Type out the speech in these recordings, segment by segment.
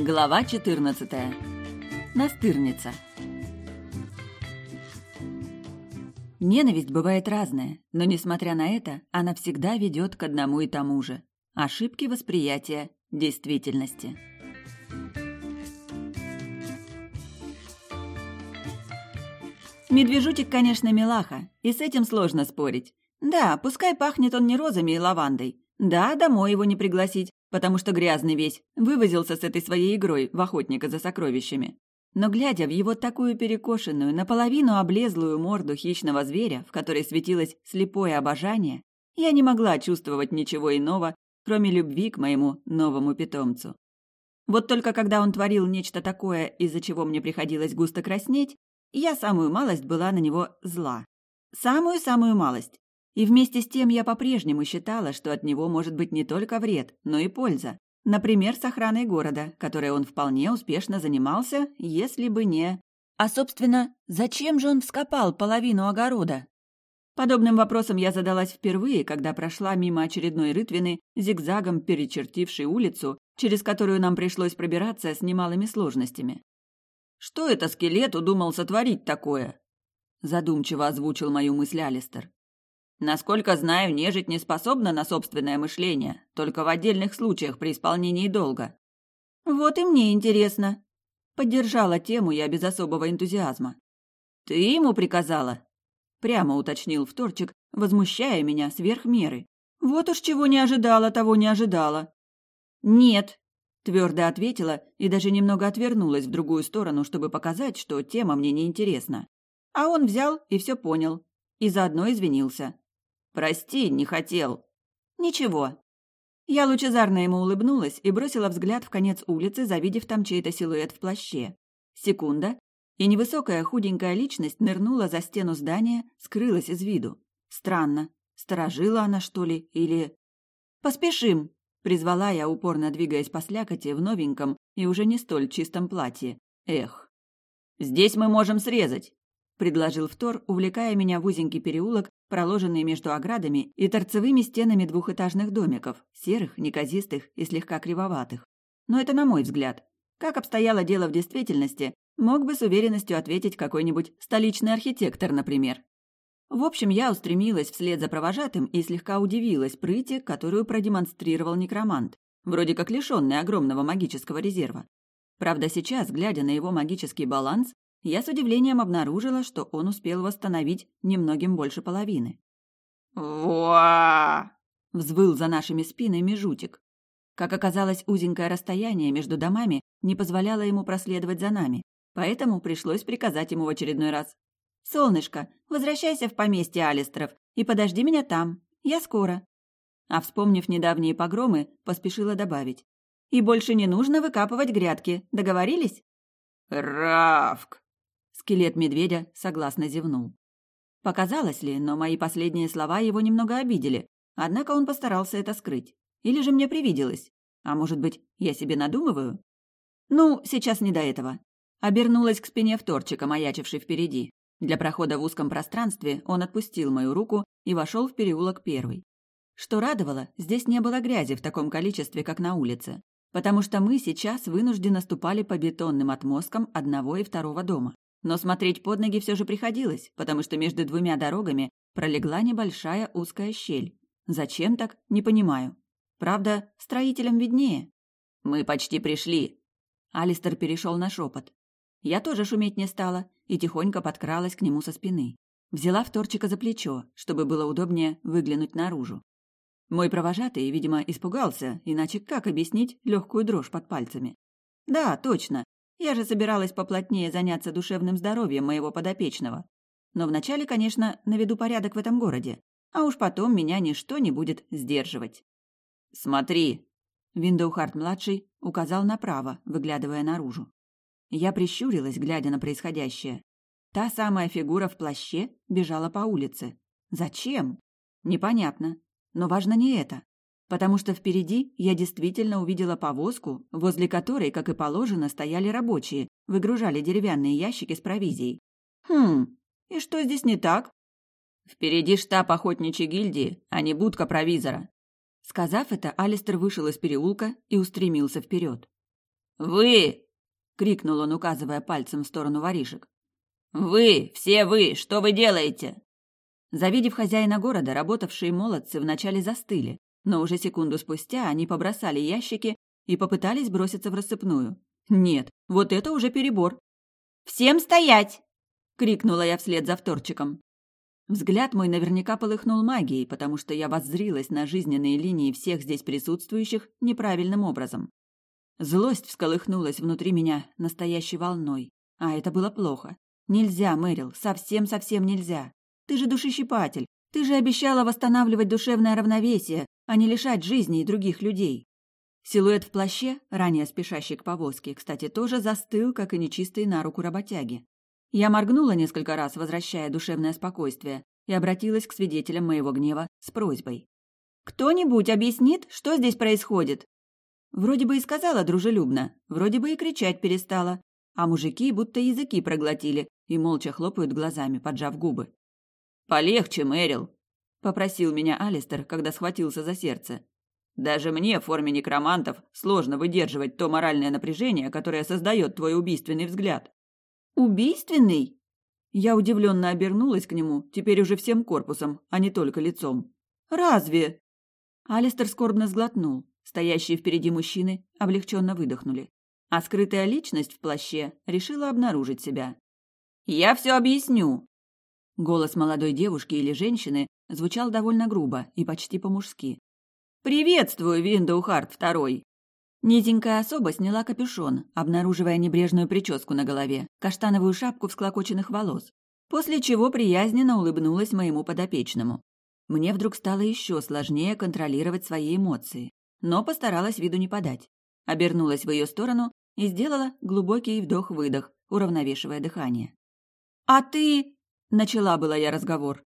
Глава 14. Настырница. Ненависть бывает разная, но, несмотря на это, она всегда ведет к одному и тому же – ошибки восприятия действительности. Медвежутик, конечно, милаха, и с этим сложно спорить. Да, пускай пахнет он не розами и лавандой. Да, домой его не пригласить, потому что грязный весь, вывозился с этой своей игрой в охотника за сокровищами. Но глядя в его такую перекошенную, наполовину облезлую морду хищного зверя, в которой светилось слепое обожание, я не могла чувствовать ничего иного, кроме любви к моему новому питомцу. Вот только когда он творил нечто такое, из-за чего мне приходилось густо краснеть, я самую малость была на него зла. Самую-самую малость. И вместе с тем я по-прежнему считала, что от него может быть не только вред, но и польза. Например, с охраной города, которой он вполне успешно занимался, если бы не... А, собственно, зачем же он вскопал половину огорода? Подобным вопросом я задалась впервые, когда прошла мимо очередной рытвины, зигзагом перечертившей улицу, через которую нам пришлось пробираться с немалыми сложностями. «Что это скелет удумал сотворить такое?» Задумчиво озвучил мою мысль Алистер. Насколько знаю, нежить не способна на собственное мышление, только в отдельных случаях при исполнении долга. Вот и мне интересно. Поддержала тему я без особого энтузиазма. Ты ему приказала? Прямо уточнил вторчик, возмущая меня сверх меры. Вот уж чего не ожидала, того не ожидала. Нет, твердо ответила и даже немного отвернулась в другую сторону, чтобы показать, что тема мне не интересна. А он взял и все понял. И заодно извинился. Прости, не хотел. Ничего. Я лучезарно ему улыбнулась и бросила взгляд в конец улицы, завидев там чей-то силуэт в плаще. Секунда, и невысокая худенькая личность нырнула за стену здания, скрылась из виду. Странно. Сторожила она, что ли, или... «Поспешим!» — призвала я, упорно двигаясь по слякоти в новеньком и уже не столь чистом платье. Эх. «Здесь мы можем срезать!» — предложил Втор, увлекая меня в узенький переулок, проложенный между оградами и торцевыми стенами двухэтажных домиков, серых, неказистых и слегка кривоватых. Но это на мой взгляд. Как обстояло дело в действительности, мог бы с уверенностью ответить какой-нибудь столичный архитектор, например. В общем, я устремилась вслед за провожатым и слегка удивилась прыти, которую продемонстрировал некромант, вроде как лишенный огромного магического резерва. Правда, сейчас, глядя на его магический баланс, я с удивлением обнаружила, что он успел восстановить немногим больше половины. «Ва!» — взвыл за нашими спинами жутик. Как оказалось, узенькое расстояние между домами не позволяло ему проследовать за нами, поэтому пришлось приказать ему в очередной раз. «Солнышко, возвращайся в поместье Алистеров и подожди меня там. Я скоро». А вспомнив недавние погромы, поспешила добавить. «И больше не нужно выкапывать грядки. Договорились?» «Равк!» Скелет медведя согласно зевнул. Показалось ли, но мои последние слова его немного обидели, однако он постарался это скрыть. Или же мне привиделось? А может быть, я себе надумываю? Ну, сейчас не до этого. Обернулась к спине вторчика, маячивший впереди. Для прохода в узком пространстве он отпустил мою руку и вошел в переулок первый. Что радовало, здесь не было грязи в таком количестве, как на улице, потому что мы сейчас вынужденно ступали по бетонным отмосткам одного и второго дома. Но смотреть под ноги все же приходилось, потому что между двумя дорогами пролегла небольшая узкая щель. Зачем так, не понимаю. Правда, строителям виднее. «Мы почти пришли!» Алистер перешел на шепот. Я тоже шуметь не стала и тихонько подкралась к нему со спины. Взяла вторчика за плечо, чтобы было удобнее выглянуть наружу. Мой провожатый, видимо, испугался, иначе как объяснить легкую дрожь под пальцами? Да, точно, я же собиралась поплотнее заняться душевным здоровьем моего подопечного. Но вначале, конечно, наведу порядок в этом городе, а уж потом меня ничто не будет сдерживать. «Смотри!» Виндоухарт-младший указал направо, выглядывая наружу. Я прищурилась, глядя на происходящее. Та самая фигура в плаще бежала по улице. Зачем? Непонятно. Но важно не это потому что впереди я действительно увидела повозку, возле которой, как и положено, стояли рабочие, выгружали деревянные ящики с провизией. Хм, и что здесь не так? Впереди штаб охотничьей гильдии, а не будка провизора. Сказав это, Алистер вышел из переулка и устремился вперед. «Вы!» — крикнул он, указывая пальцем в сторону воришек. «Вы! Все вы! Что вы делаете?» Завидев хозяина города, работавшие молодцы вначале застыли, но уже секунду спустя они побросали ящики и попытались броситься в рассыпную. Нет, вот это уже перебор. «Всем стоять!» — крикнула я вслед за вторчиком. Взгляд мой наверняка полыхнул магией, потому что я воззрилась на жизненные линии всех здесь присутствующих неправильным образом. Злость всколыхнулась внутри меня настоящей волной. А это было плохо. Нельзя, Мэрил, совсем-совсем нельзя. Ты же душещипатель. Ты же обещала восстанавливать душевное равновесие, а не лишать жизни и других людей. Силуэт в плаще, ранее спешащий к повозке, кстати, тоже застыл, как и нечистый на руку работяги. Я моргнула несколько раз, возвращая душевное спокойствие, и обратилась к свидетелям моего гнева с просьбой. «Кто-нибудь объяснит, что здесь происходит?» Вроде бы и сказала дружелюбно, вроде бы и кричать перестала, а мужики будто языки проглотили и молча хлопают глазами, поджав губы. «Полегче, Мэрил», — попросил меня Алистер, когда схватился за сердце. «Даже мне в форме некромантов сложно выдерживать то моральное напряжение, которое создает твой убийственный взгляд». «Убийственный?» Я удивленно обернулась к нему, теперь уже всем корпусом, а не только лицом. «Разве?» Алистер скорбно сглотнул. Стоящие впереди мужчины облегченно выдохнули. А скрытая личность в плаще решила обнаружить себя. «Я все объясню!» Голос молодой девушки или женщины звучал довольно грубо и почти по-мужски. «Приветствую, Виндоухарт второй!» Низенькая особа сняла капюшон, обнаруживая небрежную прическу на голове, каштановую шапку всклокоченных волос, после чего приязненно улыбнулась моему подопечному. Мне вдруг стало еще сложнее контролировать свои эмоции но постаралась виду не подать. Обернулась в ее сторону и сделала глубокий вдох-выдох, уравновешивая дыхание. «А ты...» — начала была я разговор.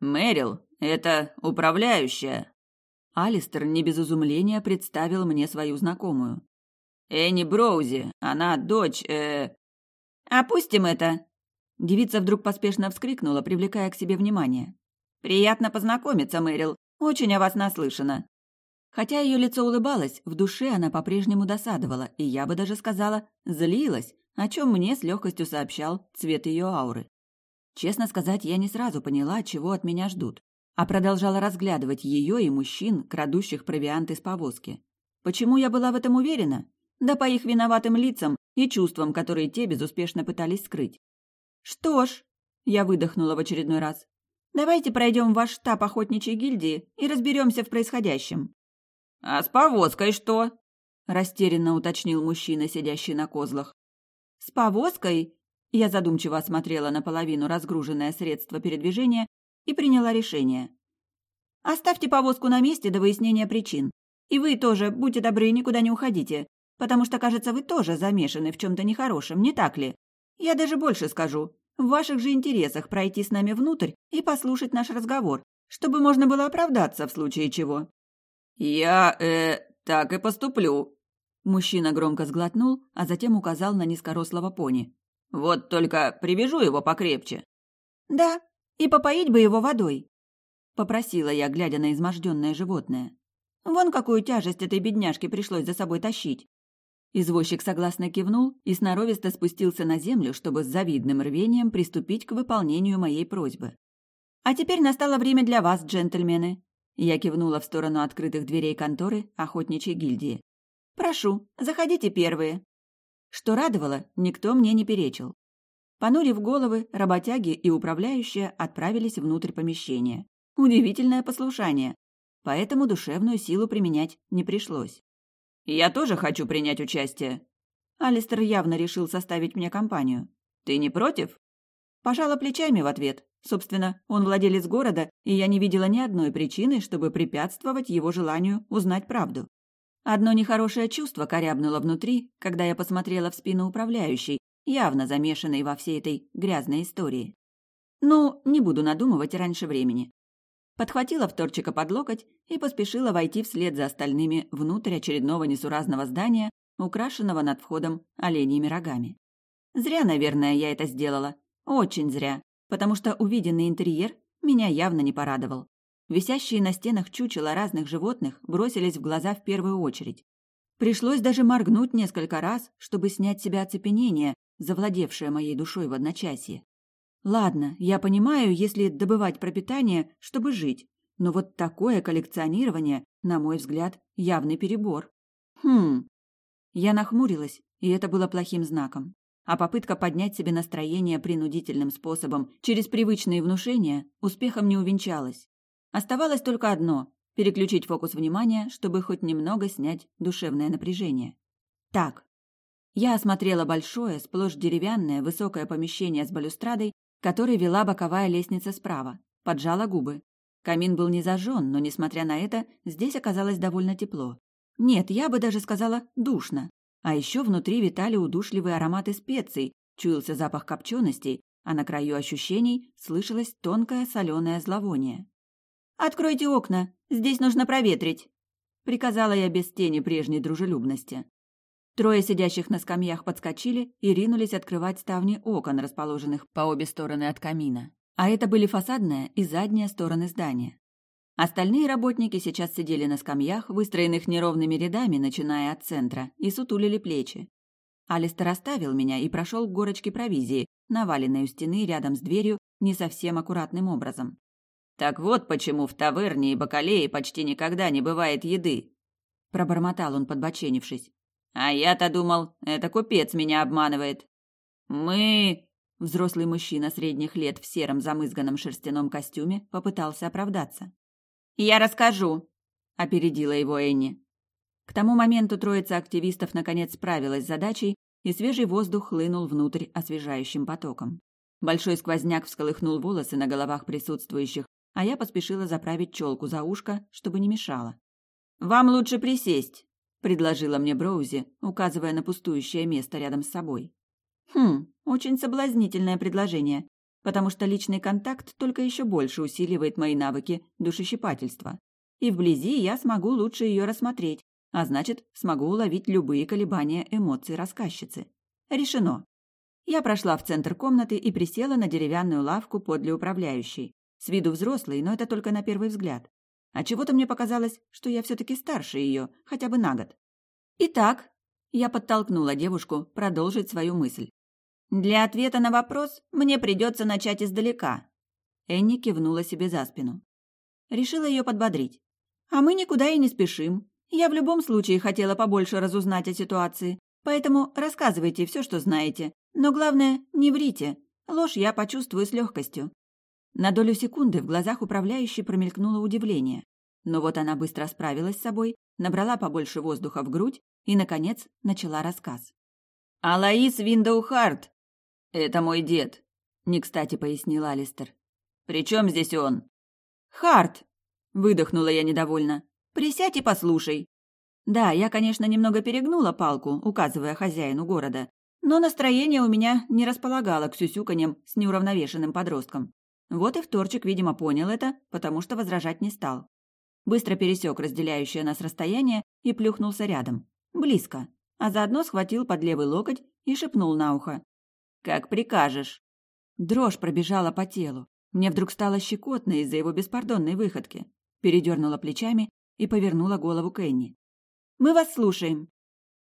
«Мэрил, это управляющая». Алистер не без изумления представил мне свою знакомую. «Энни Броузи, она дочь, э...» «Опустим это!» Девица вдруг поспешно вскрикнула, привлекая к себе внимание. «Приятно познакомиться, Мэрил. Очень о вас наслышана. Хотя ее лицо улыбалось, в душе она по-прежнему досадовала, и я бы даже сказала, злилась, о чем мне с легкостью сообщал цвет ее ауры. Честно сказать, я не сразу поняла, чего от меня ждут, а продолжала разглядывать ее и мужчин, крадущих провиант из повозки. Почему я была в этом уверена? Да по их виноватым лицам и чувствам, которые те безуспешно пытались скрыть. «Что ж», — я выдохнула в очередной раз, «давайте пройдем в ваш штаб охотничьей гильдии и разберемся в происходящем». «А с повозкой что?» – растерянно уточнил мужчина, сидящий на козлах. «С повозкой?» – я задумчиво осмотрела наполовину разгруженное средство передвижения и приняла решение. «Оставьте повозку на месте до выяснения причин. И вы тоже, будьте добры, никуда не уходите, потому что, кажется, вы тоже замешаны в чем-то нехорошем, не так ли? Я даже больше скажу. В ваших же интересах пройти с нами внутрь и послушать наш разговор, чтобы можно было оправдаться в случае чего. «Я, э, так и поступлю». Мужчина громко сглотнул, а затем указал на низкорослого пони. «Вот только привяжу его покрепче». «Да, и попоить бы его водой», — попросила я, глядя на изможденное животное. «Вон какую тяжесть этой бедняжке пришлось за собой тащить». Извозчик согласно кивнул и сноровисто спустился на землю, чтобы с завидным рвением приступить к выполнению моей просьбы. «А теперь настало время для вас, джентльмены. Я кивнула в сторону открытых дверей конторы охотничьей гильдии. «Прошу, заходите первые». Что радовало, никто мне не перечил. Понурив головы, работяги и управляющие отправились внутрь помещения. Удивительное послушание. Поэтому душевную силу применять не пришлось. «Я тоже хочу принять участие». Алистер явно решил составить мне компанию. «Ты не против?» Пожала плечами в ответ. Собственно, он владелец города, и я не видела ни одной причины, чтобы препятствовать его желанию узнать правду. Одно нехорошее чувство корябнуло внутри, когда я посмотрела в спину управляющей, явно замешанной во всей этой грязной истории. Ну, не буду надумывать раньше времени. Подхватила вторчика под локоть и поспешила войти вслед за остальными внутрь очередного несуразного здания, украшенного над входом оленьими рогами. Зря, наверное, я это сделала. Очень зря потому что увиденный интерьер меня явно не порадовал. Висящие на стенах чучела разных животных бросились в глаза в первую очередь. Пришлось даже моргнуть несколько раз, чтобы снять с себя оцепенение, завладевшее моей душой в одночасье. Ладно, я понимаю, если добывать пропитание, чтобы жить, но вот такое коллекционирование, на мой взгляд, явный перебор. Хм. Я нахмурилась, и это было плохим знаком. А попытка поднять себе настроение принудительным способом через привычные внушения успехом не увенчалась. Оставалось только одно – переключить фокус внимания, чтобы хоть немного снять душевное напряжение. Так. Я осмотрела большое, сплошь деревянное, высокое помещение с балюстрадой, которой вела боковая лестница справа. Поджала губы. Камин был не зажжен, но, несмотря на это, здесь оказалось довольно тепло. Нет, я бы даже сказала душно. А еще внутри витали удушливые ароматы специй, чуялся запах копченостей, а на краю ощущений слышалось тонкое соленое зловоние. «Откройте окна, здесь нужно проветрить», — приказала я без тени прежней дружелюбности. Трое сидящих на скамьях подскочили и ринулись открывать ставни окон, расположенных по обе стороны от камина. А это были фасадная и задняя стороны здания. Остальные работники сейчас сидели на скамьях, выстроенных неровными рядами, начиная от центра, и сутулили плечи. Алистер оставил меня и прошел к горочке провизии, наваленной у стены рядом с дверью не совсем аккуратным образом. «Так вот почему в таверне и бакалее почти никогда не бывает еды», – пробормотал он, подбоченившись. А я-то думал, это купец меня обманывает. Мы... Взрослый мужчина средних лет в сером замызганном шерстяном костюме попытался оправдаться. «Я расскажу», — опередила его Энни. К тому моменту троица активистов наконец справилась с задачей, и свежий воздух хлынул внутрь освежающим потоком. Большой сквозняк всколыхнул волосы на головах присутствующих, а я поспешила заправить челку за ушко, чтобы не мешало. «Вам лучше присесть», — предложила мне Броузи, указывая на пустующее место рядом с собой. «Хм, очень соблазнительное предложение, потому что личный контакт только еще больше усиливает мои навыки душещипательства. И вблизи я смогу лучше ее рассмотреть, а значит, смогу уловить любые колебания эмоций рассказчицы. Решено. Я прошла в центр комнаты и присела на деревянную лавку подле управляющей. С виду взрослый, но это только на первый взгляд. А чего-то мне показалось, что я все-таки старше ее, хотя бы на год. Итак, я подтолкнула девушку продолжить свою мысль. Для ответа на вопрос мне придется начать издалека. Энни кивнула себе за спину. Решила ее подбодрить. А мы никуда и не спешим. Я в любом случае хотела побольше разузнать о ситуации, поэтому рассказывайте все, что знаете. Но главное, не врите. Ложь я почувствую с легкостью. На долю секунды в глазах управляющей промелькнуло удивление. Но вот она быстро справилась с собой, набрала побольше воздуха в грудь и, наконец, начала рассказ. «Алаис Виндоухарт!» «Это мой дед», — не кстати пояснил Алистер. «При чем здесь он?» «Харт!» — выдохнула я недовольно. «Присядь и послушай». Да, я, конечно, немного перегнула палку, указывая хозяину города, но настроение у меня не располагало к сюсюканьям с неуравновешенным подростком. Вот и вторчик, видимо, понял это, потому что возражать не стал. Быстро пересек разделяющее нас расстояние и плюхнулся рядом. Близко. А заодно схватил под левый локоть и шепнул на ухо. «Как прикажешь». Дрожь пробежала по телу. Мне вдруг стало щекотно из-за его беспардонной выходки. Передернула плечами и повернула голову к Энни. «Мы вас слушаем».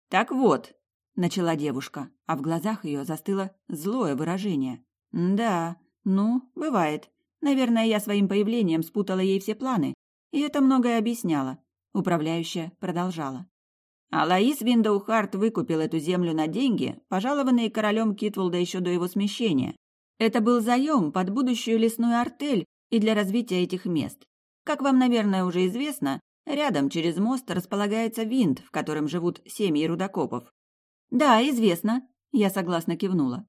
«Так вот», — начала девушка, а в глазах ее застыло злое выражение. «Да, ну, бывает. Наверное, я своим появлением спутала ей все планы, и это многое объясняло. Управляющая продолжала. А Лаис Виндоухарт выкупил эту землю на деньги, пожалованные королем Китволда еще до его смещения. Это был заем под будущую лесную артель и для развития этих мест. Как вам, наверное, уже известно, рядом через мост располагается винт, в котором живут семьи рудокопов. Да, известно, я согласно кивнула.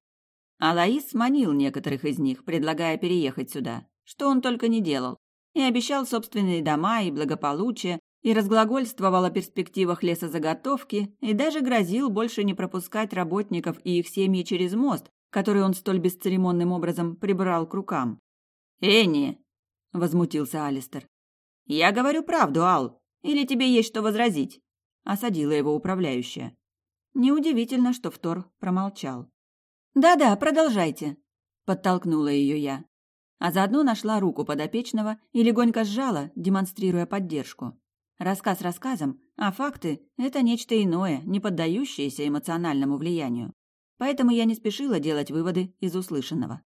Алаис манил некоторых из них, предлагая переехать сюда, что он только не делал, и обещал собственные дома и благополучие, и разглагольствовал о перспективах лесозаготовки, и даже грозил больше не пропускать работников и их семьи через мост, который он столь бесцеремонным образом прибрал к рукам. «Энни!» — возмутился Алистер. «Я говорю правду, Ал, или тебе есть что возразить?» — осадила его управляющая. Неудивительно, что Втор промолчал. «Да-да, продолжайте», — подтолкнула ее я. А заодно нашла руку подопечного и легонько сжала, демонстрируя поддержку. Рассказ рассказом, а факты – это нечто иное, не поддающееся эмоциональному влиянию. Поэтому я не спешила делать выводы из услышанного.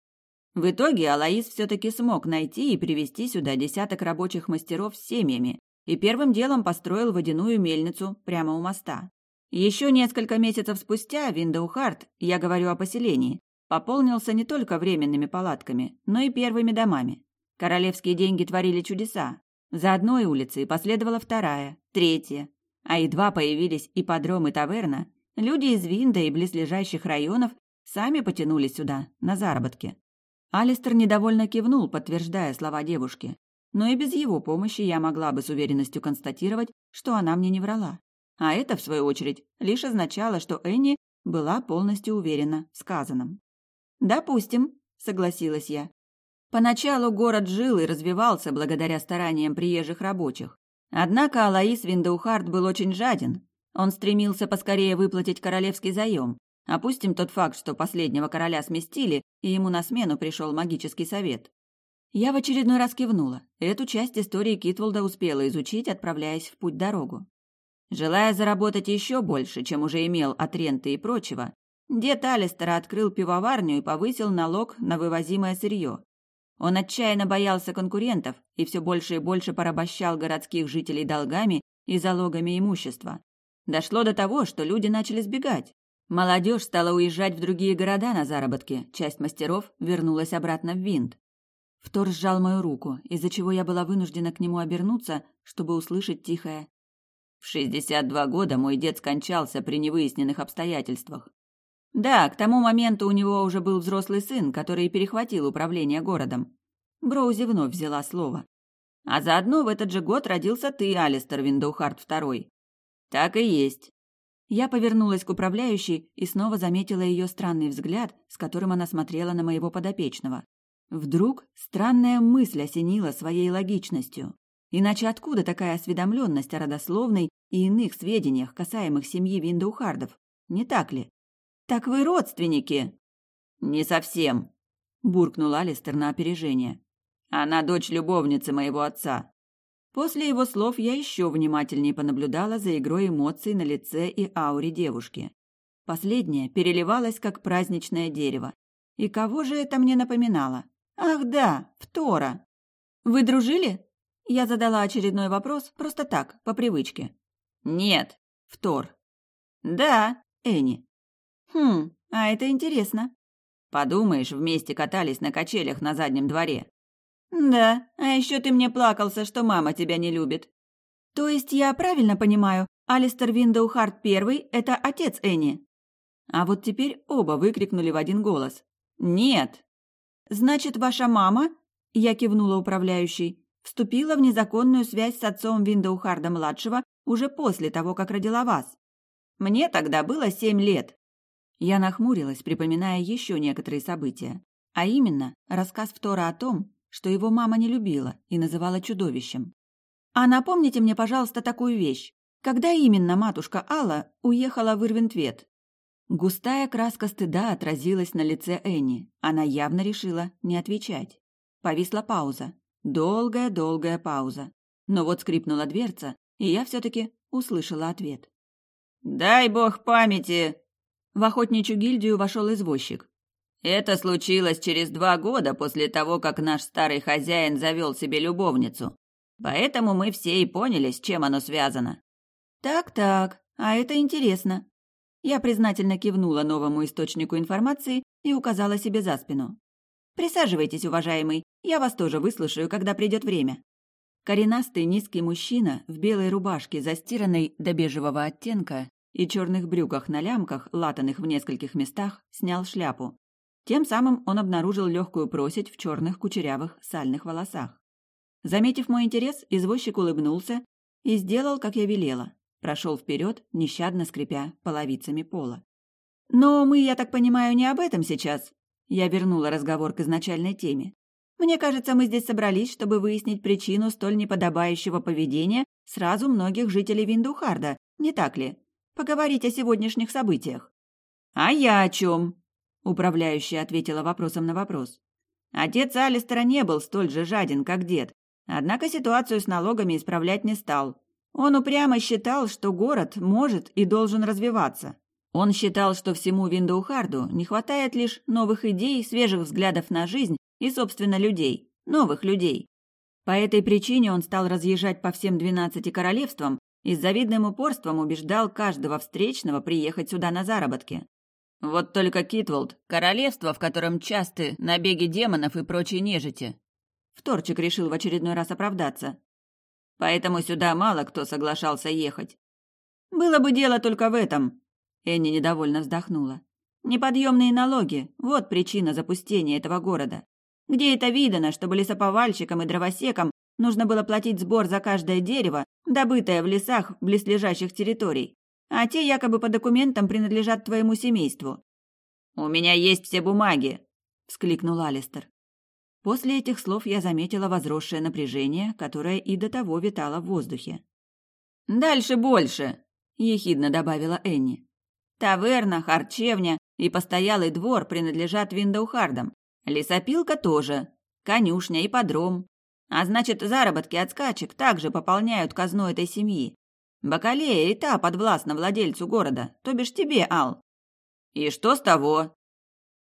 В итоге Алаис все-таки смог найти и привести сюда десяток рабочих мастеров с семьями и первым делом построил водяную мельницу прямо у моста. Еще несколько месяцев спустя Виндоухарт, я говорю о поселении, пополнился не только временными палатками, но и первыми домами. Королевские деньги творили чудеса. За одной улицей последовала вторая, третья. А едва появились и подром, и таверна, люди из Винда и близлежащих районов сами потянулись сюда, на заработки. Алистер недовольно кивнул, подтверждая слова девушки. Но и без его помощи я могла бы с уверенностью констатировать, что она мне не врала. А это, в свою очередь, лишь означало, что Энни была полностью уверена в сказанном. «Допустим», — согласилась я. Поначалу город жил и развивался благодаря стараниям приезжих рабочих. Однако Алаис Виндоухард был очень жаден. Он стремился поскорее выплатить королевский заем. Опустим тот факт, что последнего короля сместили, и ему на смену пришел магический совет. Я в очередной раз кивнула. Эту часть истории Китволда успела изучить, отправляясь в путь-дорогу. Желая заработать еще больше, чем уже имел от ренты и прочего, дед Алистера открыл пивоварню и повысил налог на вывозимое сырье. Он отчаянно боялся конкурентов и все больше и больше порабощал городских жителей долгами и залогами имущества. Дошло до того, что люди начали сбегать. Молодежь стала уезжать в другие города на заработки, часть мастеров вернулась обратно в Винт. Втор сжал мою руку, из-за чего я была вынуждена к нему обернуться, чтобы услышать тихое «В шестьдесят два года мой дед скончался при невыясненных обстоятельствах. Да, к тому моменту у него уже был взрослый сын, который перехватил управление городом. Броузи вновь взяла слово. А заодно в этот же год родился ты, Алистер Виндоухарт II. Так и есть. Я повернулась к управляющей и снова заметила ее странный взгляд, с которым она смотрела на моего подопечного. Вдруг странная мысль осенила своей логичностью. Иначе откуда такая осведомленность о родословной и иных сведениях, касаемых семьи Виндоухардов? Не так ли? «Так вы родственники?» «Не совсем», — буркнул Алистер на опережение. «Она дочь любовницы моего отца». После его слов я еще внимательнее понаблюдала за игрой эмоций на лице и ауре девушки. Последняя переливалась, как праздничное дерево. И кого же это мне напоминало? Ах да, Втора. «Вы дружили?» Я задала очередной вопрос, просто так, по привычке. «Нет, Втор». «Да, Энни». Хм, а это интересно. Подумаешь, вместе катались на качелях на заднем дворе. Да, а еще ты мне плакался, что мама тебя не любит. То есть я правильно понимаю, Алистер Виндоухарт первый – это отец Энни? А вот теперь оба выкрикнули в один голос. «Нет!» «Значит, ваша мама?» – я кивнула управляющей. «Вступила в незаконную связь с отцом Виндоухарда-младшего уже после того, как родила вас. Мне тогда было семь лет. Я нахмурилась, припоминая еще некоторые события. А именно, рассказ Втора о том, что его мама не любила и называла чудовищем. «А напомните мне, пожалуйста, такую вещь. Когда именно матушка Алла уехала в Ирвинтвет?» Густая краска стыда отразилась на лице Энни. Она явно решила не отвечать. Повисла пауза. Долгая-долгая пауза. Но вот скрипнула дверца, и я все-таки услышала ответ. «Дай бог памяти!» В охотничью гильдию вошел извозчик. Это случилось через два года после того, как наш старый хозяин завел себе любовницу. Поэтому мы все и поняли, с чем оно связано. Так-так, а это интересно. Я признательно кивнула новому источнику информации и указала себе за спину. Присаживайтесь, уважаемый, я вас тоже выслушаю, когда придет время. Коренастый низкий мужчина в белой рубашке, застиранной до бежевого оттенка, и черных брюках на лямках, латанных в нескольких местах, снял шляпу. Тем самым он обнаружил легкую просить в черных кучерявых сальных волосах. Заметив мой интерес, извозчик улыбнулся и сделал, как я велела. Прошел вперед, нещадно скрипя половицами пола. «Но мы, я так понимаю, не об этом сейчас?» Я вернула разговор к изначальной теме. «Мне кажется, мы здесь собрались, чтобы выяснить причину столь неподобающего поведения сразу многих жителей Виндухарда, не так ли? Поговорить о сегодняшних событиях». «А я о чем?» – управляющая ответила вопросом на вопрос. Отец Алистера не был столь же жаден, как дед, однако ситуацию с налогами исправлять не стал. Он упрямо считал, что город может и должен развиваться. Он считал, что всему Виндоухарду не хватает лишь новых идей, свежих взглядов на жизнь и, собственно, людей. Новых людей. По этой причине он стал разъезжать по всем двенадцати королевствам и с завидным упорством убеждал каждого встречного приехать сюда на заработки. Вот только Китволд – королевство, в котором часты набеги демонов и прочей нежити. Вторчик решил в очередной раз оправдаться. Поэтому сюда мало кто соглашался ехать. Было бы дело только в этом. Энни недовольно вздохнула. Неподъемные налоги – вот причина запустения этого города. Где это видано, чтобы лесоповальщикам и дровосекам нужно было платить сбор за каждое дерево, добытое в лесах близлежащих территорий, а те якобы по документам принадлежат твоему семейству. «У меня есть все бумаги», – вскликнул Алистер. После этих слов я заметила возросшее напряжение, которое и до того витало в воздухе. «Дальше больше», – ехидно добавила Энни. «Таверна, харчевня и постоялый двор принадлежат Виндоухардам. Лесопилка тоже, конюшня и подром. А значит, заработки от скачек также пополняют казну этой семьи. Бакалея и та подвластна владельцу города, то бишь тебе, Ал. И что с того?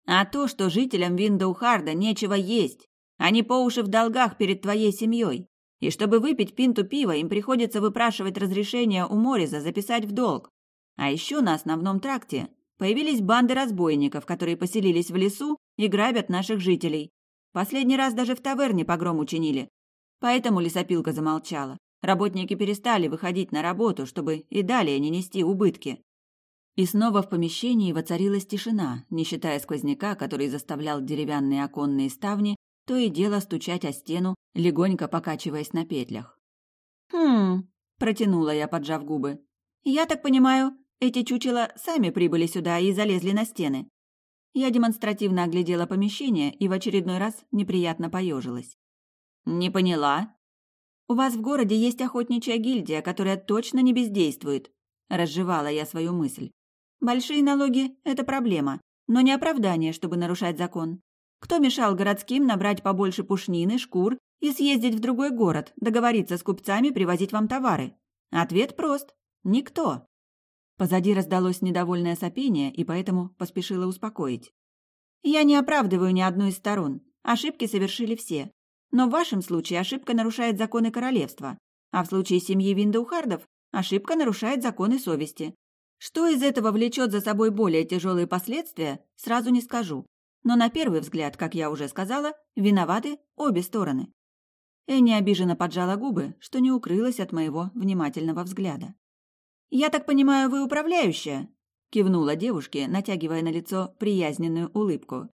А то, что жителям Виндоухарда нечего есть. Они по уши в долгах перед твоей семьей. И чтобы выпить пинту пива, им приходится выпрашивать разрешение у Мориза записать в долг. А еще на основном тракте появились банды разбойников, которые поселились в лесу и грабят наших жителей. Последний раз даже в таверне погром учинили. Поэтому лесопилка замолчала. Работники перестали выходить на работу, чтобы и далее не нести убытки. И снова в помещении воцарилась тишина, не считая сквозняка, который заставлял деревянные оконные ставни то и дело стучать о стену, легонько покачиваясь на петлях. «Хм...» – протянула я, поджав губы. «Я так понимаю, эти чучела сами прибыли сюда и залезли на стены». Я демонстративно оглядела помещение и в очередной раз неприятно поежилась. «Не поняла?» «У вас в городе есть охотничья гильдия, которая точно не бездействует», – разжевала я свою мысль. «Большие налоги – это проблема, но не оправдание, чтобы нарушать закон. Кто мешал городским набрать побольше пушнины, шкур и съездить в другой город, договориться с купцами привозить вам товары? Ответ прост – никто». Позади раздалось недовольное сопение, и поэтому поспешила успокоить. «Я не оправдываю ни одну из сторон. Ошибки совершили все. Но в вашем случае ошибка нарушает законы королевства, а в случае семьи Виндоухардов ошибка нарушает законы совести. Что из этого влечет за собой более тяжелые последствия, сразу не скажу. Но на первый взгляд, как я уже сказала, виноваты обе стороны. Энни обиженно поджала губы, что не укрылась от моего внимательного взгляда. «Я так понимаю, вы управляющая?» – кивнула девушке, натягивая на лицо приязненную улыбку.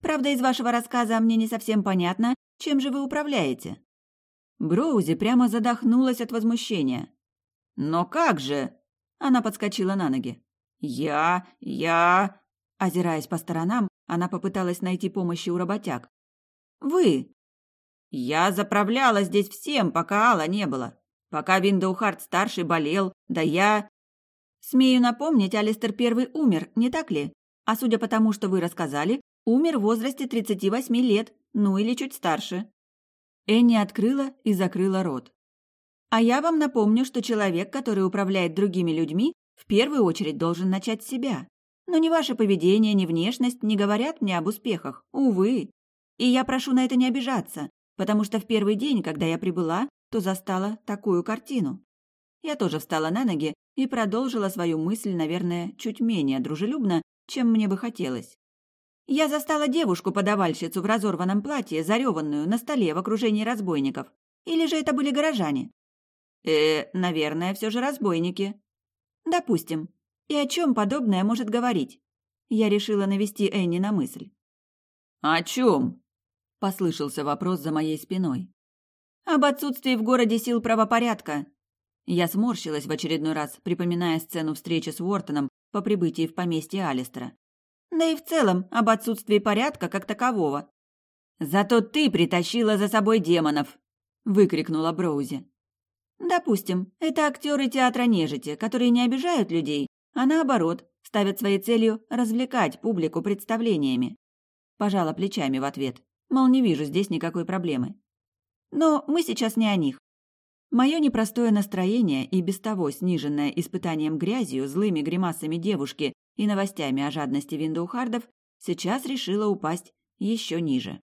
«Правда, из вашего рассказа мне не совсем понятно, чем же вы управляете?» Броузи прямо задохнулась от возмущения. «Но как же?» Она подскочила на ноги. «Я... я...» Озираясь по сторонам, она попыталась найти помощи у работяг. «Вы...» «Я заправляла здесь всем, пока Алла не было. Пока Виндоухард-старший болел, да я...» «Смею напомнить, Алистер Первый умер, не так ли? А судя по тому, что вы рассказали, умер в возрасте 38 лет, ну или чуть старше. Энни открыла и закрыла рот. А я вам напомню, что человек, который управляет другими людьми, в первую очередь должен начать с себя. Но ни ваше поведение, ни внешность не говорят мне об успехах, увы. И я прошу на это не обижаться, потому что в первый день, когда я прибыла, то застала такую картину. Я тоже встала на ноги и продолжила свою мысль, наверное, чуть менее дружелюбно, чем мне бы хотелось. Я застала девушку-подавальщицу в разорванном платье, зареванную на столе в окружении разбойников. Или же это были горожане? Э, наверное, все же разбойники. Допустим. И о чем подобное может говорить? Я решила навести Энни на мысль. «О чем?» – послышался вопрос за моей спиной. «Об отсутствии в городе сил правопорядка». Я сморщилась в очередной раз, припоминая сцену встречи с Уортоном по прибытии в поместье Алистера да и в целом об отсутствии порядка как такового. «Зато ты притащила за собой демонов!» – выкрикнула Броузи. «Допустим, это актеры театра нежити, которые не обижают людей, а наоборот, ставят своей целью развлекать публику представлениями». Пожала плечами в ответ, мол, не вижу здесь никакой проблемы. Но мы сейчас не о них. Мое непростое настроение и без того сниженное испытанием грязью, злыми гримасами девушки и новостями о жадности Виндоухардов сейчас решило упасть еще ниже.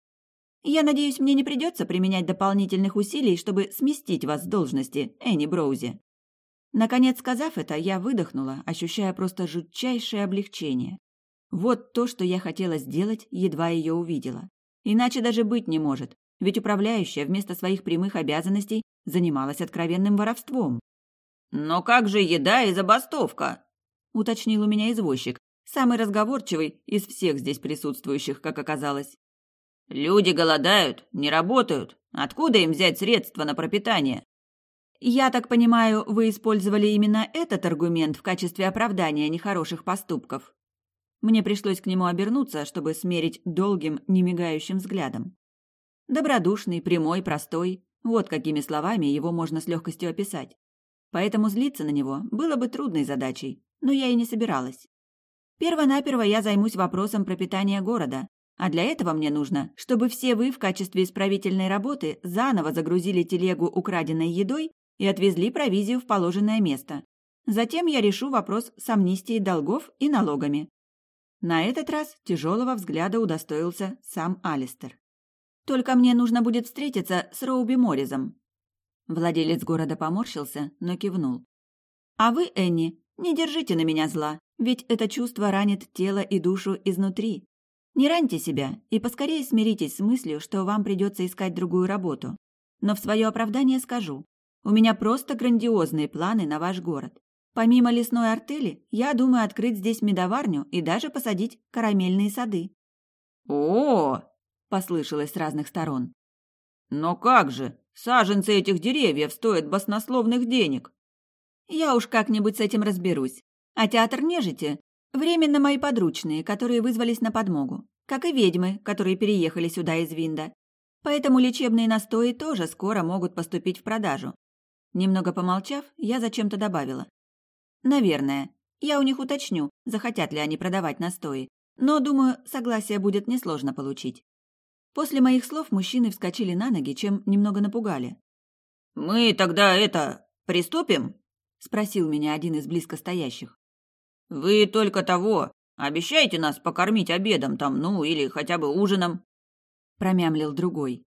Я надеюсь, мне не придется применять дополнительных усилий, чтобы сместить вас с должности, Энни Броузи. Наконец, сказав это, я выдохнула, ощущая просто жутчайшее облегчение. Вот то, что я хотела сделать, едва ее увидела. Иначе даже быть не может, ведь управляющая вместо своих прямых обязанностей занималась откровенным воровством. «Но как же еда и забастовка?» – уточнил у меня извозчик, самый разговорчивый из всех здесь присутствующих, как оказалось. Люди голодают, не работают. Откуда им взять средства на пропитание? Я так понимаю, вы использовали именно этот аргумент в качестве оправдания нехороших поступков. Мне пришлось к нему обернуться, чтобы смерить долгим, немигающим взглядом. Добродушный, прямой, простой. Вот какими словами его можно с легкостью описать. Поэтому злиться на него было бы трудной задачей, но я и не собиралась. Первонаперво я займусь вопросом пропитания города, а для этого мне нужно, чтобы все вы в качестве исправительной работы заново загрузили телегу украденной едой и отвезли провизию в положенное место. Затем я решу вопрос с амнистией долгов и налогами. На этот раз тяжелого взгляда удостоился сам Алистер. Только мне нужно будет встретиться с Роуби Морризом. Владелец города поморщился, но кивнул. А вы, Энни, не держите на меня зла, ведь это чувство ранит тело и душу изнутри. Не раньте себя и поскорее смиритесь с мыслью, что вам придется искать другую работу. Но в свое оправдание скажу. У меня просто грандиозные планы на ваш город. Помимо лесной артели, я думаю открыть здесь медоварню и даже посадить карамельные сады. О, послышалось с разных сторон. Но как же? Саженцы этих деревьев стоят баснословных денег. Я уж как-нибудь с этим разберусь. А театр нежити Временно мои подручные, которые вызвались на подмогу, как и ведьмы, которые переехали сюда из Винда. Поэтому лечебные настои тоже скоро могут поступить в продажу. Немного помолчав, я зачем-то добавила. Наверное. Я у них уточню, захотят ли они продавать настои. Но, думаю, согласие будет несложно получить. После моих слов мужчины вскочили на ноги, чем немного напугали. «Мы тогда это... приступим?» — спросил меня один из близко стоящих. Вы только того, обещайте нас покормить обедом там, ну, или хотя бы ужином. Промямлил другой.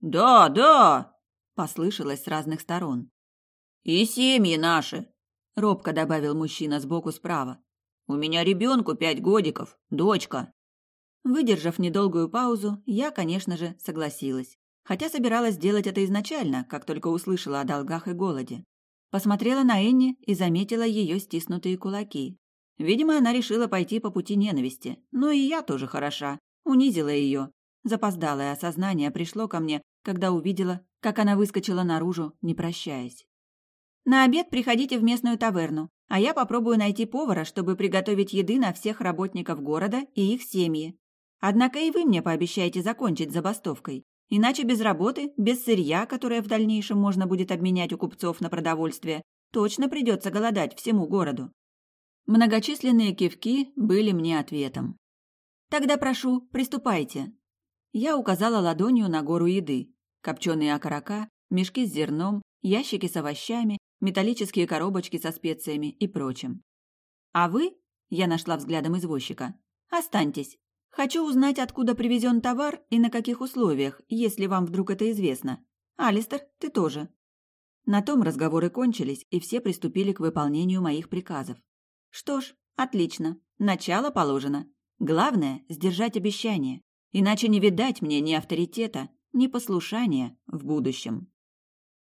Да, да, послышалось с разных сторон. И семьи наши, робко добавил мужчина сбоку справа. У меня ребенку пять годиков, дочка. Выдержав недолгую паузу, я, конечно же, согласилась. Хотя собиралась сделать это изначально, как только услышала о долгах и голоде. Посмотрела на Энни и заметила ее стиснутые кулаки. Видимо, она решила пойти по пути ненависти. Но и я тоже хороша. Унизила ее. Запоздалое осознание пришло ко мне, когда увидела, как она выскочила наружу, не прощаясь. «На обед приходите в местную таверну, а я попробую найти повара, чтобы приготовить еды на всех работников города и их семьи. Однако и вы мне пообещаете закончить забастовкой. Иначе без работы, без сырья, которое в дальнейшем можно будет обменять у купцов на продовольствие, точно придется голодать всему городу. Многочисленные кивки были мне ответом. «Тогда прошу, приступайте». Я указала ладонью на гору еды. Копченые окорока, мешки с зерном, ящики с овощами, металлические коробочки со специями и прочим. «А вы?» – я нашла взглядом извозчика. «Останьтесь. Хочу узнать, откуда привезен товар и на каких условиях, если вам вдруг это известно. Алистер, ты тоже». На том разговоры кончились, и все приступили к выполнению моих приказов. Что ж, отлично. Начало положено. Главное – сдержать обещание. Иначе не видать мне ни авторитета, ни послушания в будущем.